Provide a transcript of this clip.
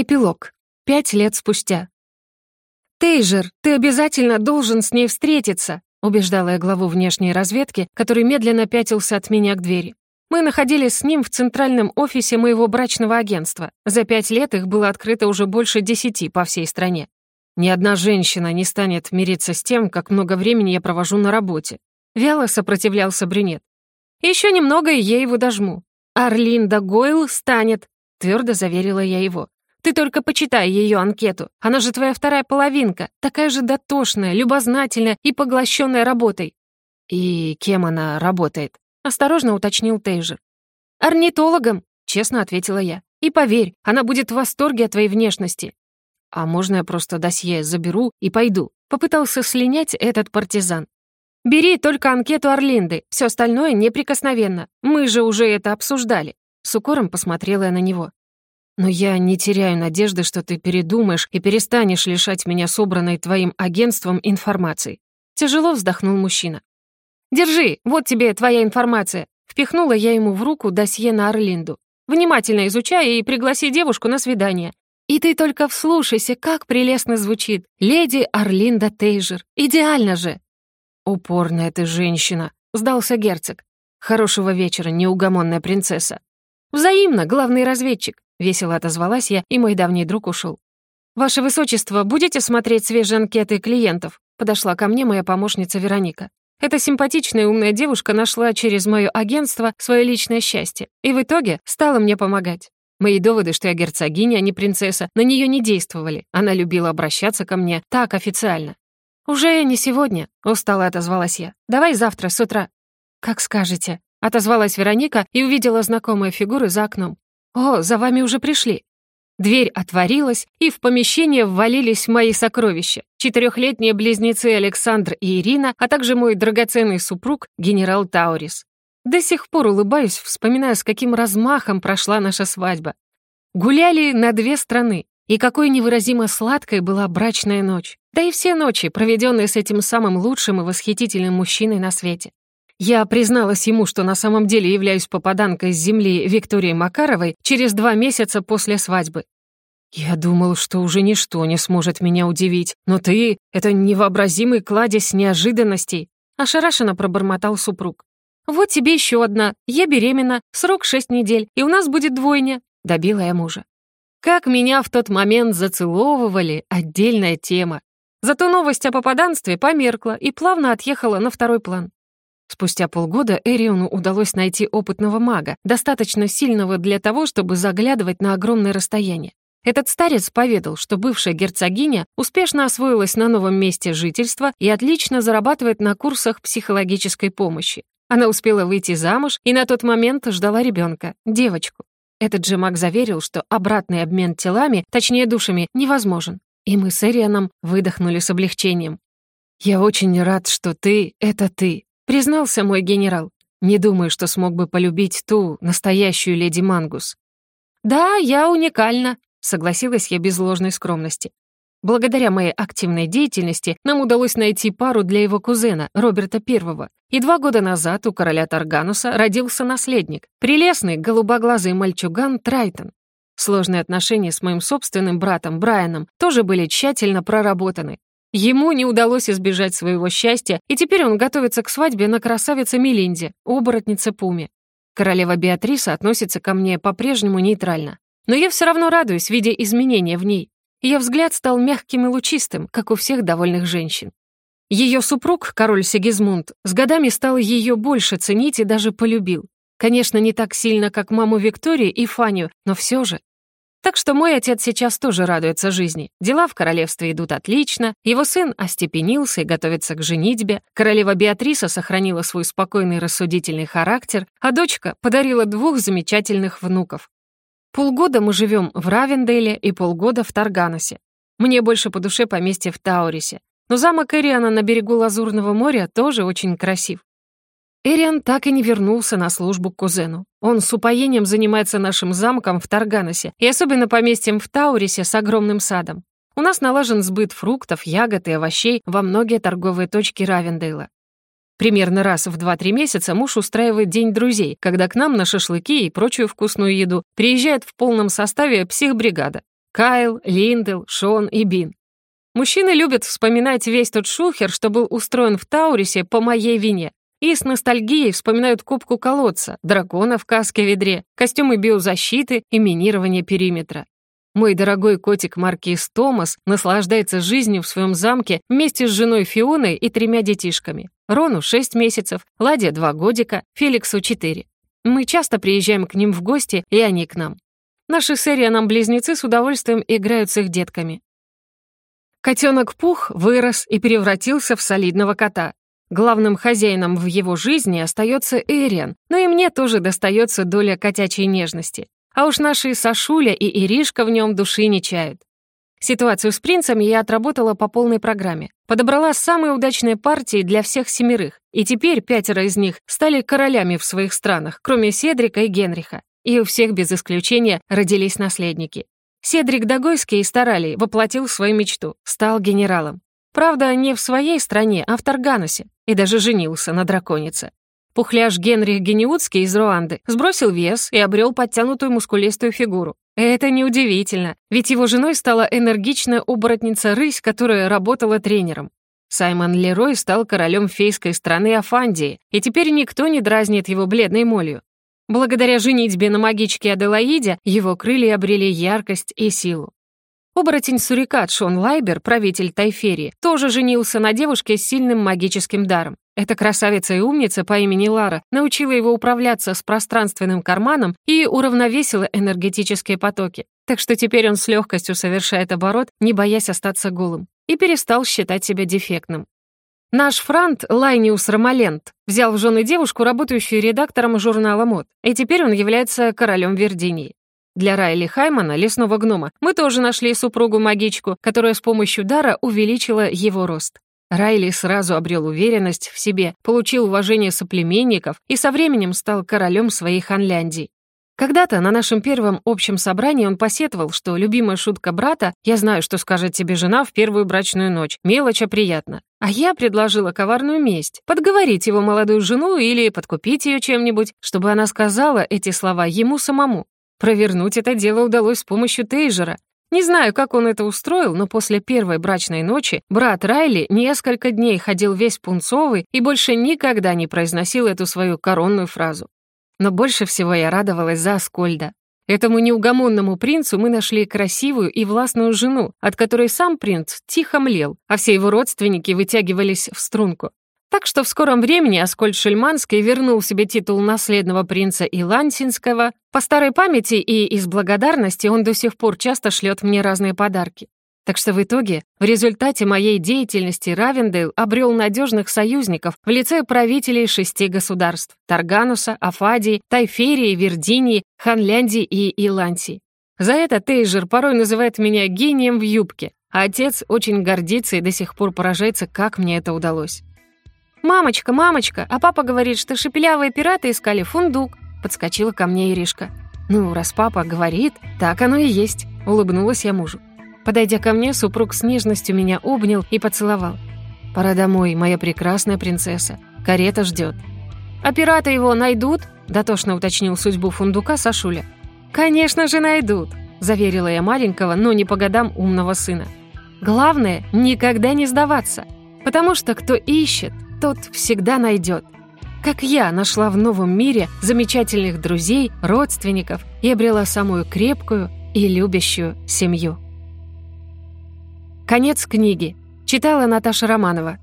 Эпилог. Пять лет спустя. «Тейжер, ты обязательно должен с ней встретиться», убеждала я главу внешней разведки, который медленно пятился от меня к двери. Мы находились с ним в центральном офисе моего брачного агентства. За пять лет их было открыто уже больше десяти по всей стране. Ни одна женщина не станет мириться с тем, как много времени я провожу на работе. Вяло сопротивлялся брюнет. Еще немного, и я его дожму. Арлинда Гойл станет, твердо заверила я его. Ты только почитай ее анкету. Она же твоя вторая половинка, такая же дотошная, любознательная и поглощенная работой». «И кем она работает?» — осторожно уточнил Тейжер. «Орнитологом», — честно ответила я. «И поверь, она будет в восторге от твоей внешности». «А можно я просто досье заберу и пойду?» — попытался слинять этот партизан. «Бери только анкету Орлинды, все остальное неприкосновенно. Мы же уже это обсуждали». С укором посмотрела я на него. Но я не теряю надежды, что ты передумаешь и перестанешь лишать меня собранной твоим агентством информации. Тяжело вздохнул мужчина. «Держи, вот тебе твоя информация». Впихнула я ему в руку досье на Орлинду. «Внимательно изучай и пригласи девушку на свидание. И ты только вслушайся, как прелестно звучит. Леди Орлинда Тейжер. Идеально же!» «Упорная ты женщина», — сдался герцог. «Хорошего вечера, неугомонная принцесса». «Взаимно, главный разведчик. Весело отозвалась я, и мой давний друг ушел. «Ваше Высочество, будете смотреть свежие анкеты клиентов?» Подошла ко мне моя помощница Вероника. Эта симпатичная умная девушка нашла через мое агентство свое личное счастье и в итоге стала мне помогать. Мои доводы, что я герцогиня, а не принцесса, на нее не действовали. Она любила обращаться ко мне так официально. «Уже не сегодня», — устало отозвалась я. «Давай завтра с утра». «Как скажете», — отозвалась Вероника и увидела знакомые фигуры за окном. «О, за вами уже пришли». Дверь отворилась, и в помещение ввалились мои сокровища. Четырехлетние близнецы Александр и Ирина, а также мой драгоценный супруг, генерал Таурис. До сих пор улыбаюсь, вспоминая, с каким размахом прошла наша свадьба. Гуляли на две страны, и какой невыразимо сладкой была брачная ночь. Да и все ночи, проведенные с этим самым лучшим и восхитительным мужчиной на свете. Я призналась ему, что на самом деле являюсь попаданкой с земли Виктории Макаровой через два месяца после свадьбы. Я думал, что уже ничто не сможет меня удивить, но ты — это невообразимый кладезь неожиданностей, ошарашенно пробормотал супруг. «Вот тебе еще одна. Я беременна, срок шесть недель, и у нас будет двойня», — добила я мужа. Как меня в тот момент зацеловывали — отдельная тема. Зато новость о попаданстве померкла и плавно отъехала на второй план. Спустя полгода Эриону удалось найти опытного мага, достаточно сильного для того, чтобы заглядывать на огромное расстояние. Этот старец поведал, что бывшая герцогиня успешно освоилась на новом месте жительства и отлично зарабатывает на курсах психологической помощи. Она успела выйти замуж и на тот момент ждала ребенка, девочку. Этот же маг заверил, что обратный обмен телами, точнее душами, невозможен. И мы с Эрионом выдохнули с облегчением. «Я очень рад, что ты — это ты», Признался мой генерал. Не думаю, что смог бы полюбить ту, настоящую леди Мангус. «Да, я уникальна», — согласилась я без ложной скромности. Благодаря моей активной деятельности нам удалось найти пару для его кузена, Роберта I. И два года назад у короля Таргануса родился наследник, прелестный голубоглазый мальчуган Трайтон. Сложные отношения с моим собственным братом Брайаном тоже были тщательно проработаны. Ему не удалось избежать своего счастья, и теперь он готовится к свадьбе на красавице Мелинде, оборотнице Пуме. Королева Беатриса относится ко мне по-прежнему нейтрально. Но я все равно радуюсь, видя изменения в ней. Ее взгляд стал мягким и лучистым, как у всех довольных женщин. Ее супруг, король Сигизмунд, с годами стал ее больше ценить и даже полюбил. Конечно, не так сильно, как маму Виктории и Фаню, но все же. Так что мой отец сейчас тоже радуется жизни. Дела в королевстве идут отлично, его сын остепенился и готовится к женитьбе, королева Беатриса сохранила свой спокойный рассудительный характер, а дочка подарила двух замечательных внуков. Полгода мы живем в Равенделе и полгода в Тарганосе. Мне больше по душе поместье в Таурисе. Но замок Эриана на берегу Лазурного моря тоже очень красив. Эриан так и не вернулся на службу к кузену. Он с упоением занимается нашим замком в Тарганосе и особенно поместьем в Таурисе с огромным садом. У нас налажен сбыт фруктов, ягод и овощей во многие торговые точки Равендейла. Примерно раз в 2-3 месяца муж устраивает День друзей, когда к нам на шашлыки и прочую вкусную еду приезжает в полном составе психбригада. Кайл, Линдел, Шон и Бин. Мужчины любят вспоминать весь тот шухер, что был устроен в Таурисе по моей вине. И с ностальгией вспоминают кубку колодца, дракона в каске-ведре, костюмы биозащиты и минирование периметра. Мой дорогой котик Маркиз Томас наслаждается жизнью в своем замке вместе с женой Фионой и тремя детишками. Рону 6 месяцев, Ладе 2 годика, Феликсу 4. Мы часто приезжаем к ним в гости, и они к нам. Наши с Эрианом близнецы с удовольствием играют с их детками. Котенок Пух вырос и превратился в солидного кота. Главным хозяином в его жизни остается Эриан, но и мне тоже достается доля котячей нежности. А уж наши Сашуля и Иришка в нем души не чают. Ситуацию с принцами я отработала по полной программе. Подобрала самые удачные партии для всех семерых, и теперь пятеро из них стали королями в своих странах, кроме Седрика и Генриха. И у всех без исключения родились наследники. Седрик Дагойский из Таралии воплотил свою мечту, стал генералом. Правда, не в своей стране, а в Тарганосе, и даже женился на драконице. Пухляж Генрих Гениутский из Руанды сбросил вес и обрел подтянутую мускулистую фигуру. Это неудивительно, ведь его женой стала энергичная оборотница-рысь, которая работала тренером. Саймон Лерой стал королем фейской страны Афандии, и теперь никто не дразнит его бледной молью. Благодаря женитьбе на магичке Аделаиде его крылья обрели яркость и силу. Оборотень-сурикат Шон Лайбер, правитель Тайферии, тоже женился на девушке с сильным магическим даром. Эта красавица и умница по имени Лара научила его управляться с пространственным карманом и уравновесила энергетические потоки. Так что теперь он с легкостью совершает оборот, не боясь остаться голым, и перестал считать себя дефектным. Наш франт Лайниус Ромалент взял в жены девушку, работающую редактором журнала «Мод», и теперь он является королем Вердинии. Для Райли Хаймана, лесного гнома, мы тоже нашли супругу-магичку, которая с помощью дара увеличила его рост. Райли сразу обрел уверенность в себе, получил уважение соплеменников и со временем стал королем своей Ханляндии. Когда-то на нашем первом общем собрании он посетовал, что любимая шутка брата «Я знаю, что скажет тебе жена в первую брачную ночь, мелочь, а приятно». А я предложила коварную месть — подговорить его молодую жену или подкупить ее чем-нибудь, чтобы она сказала эти слова ему самому. Провернуть это дело удалось с помощью Тейжера. Не знаю, как он это устроил, но после первой брачной ночи брат Райли несколько дней ходил весь пунцовый и больше никогда не произносил эту свою коронную фразу. Но больше всего я радовалась за Аскольда. Этому неугомонному принцу мы нашли красивую и властную жену, от которой сам принц тихо млел, а все его родственники вытягивались в струнку. Так что в скором времени Аскольд Шельманский вернул себе титул наследного принца Илансинского. По старой памяти и из благодарности он до сих пор часто шлет мне разные подарки. Так что в итоге, в результате моей деятельности Равендейл обрел надежных союзников в лице правителей шести государств — Таргануса, Афадии, Тайферии, Вердинии, Ханляндии и Илансии. За это Тейжер порой называет меня гением в юбке, а отец очень гордится и до сих пор поражается, как мне это удалось. «Мамочка, мамочка, а папа говорит, что шепелявые пираты искали фундук», — подскочила ко мне Иришка. «Ну, раз папа говорит, так оно и есть», — улыбнулась я мужу. Подойдя ко мне, супруг с нежностью меня обнял и поцеловал. «Пора домой, моя прекрасная принцесса. Карета ждет». «А пираты его найдут?» — дотошно уточнил судьбу фундука Сашуля. «Конечно же найдут», — заверила я маленького, но не по годам умного сына. «Главное — никогда не сдаваться, потому что кто ищет, тот всегда найдет. Как я нашла в новом мире замечательных друзей, родственников и обрела самую крепкую и любящую семью. Конец книги. Читала Наташа Романова.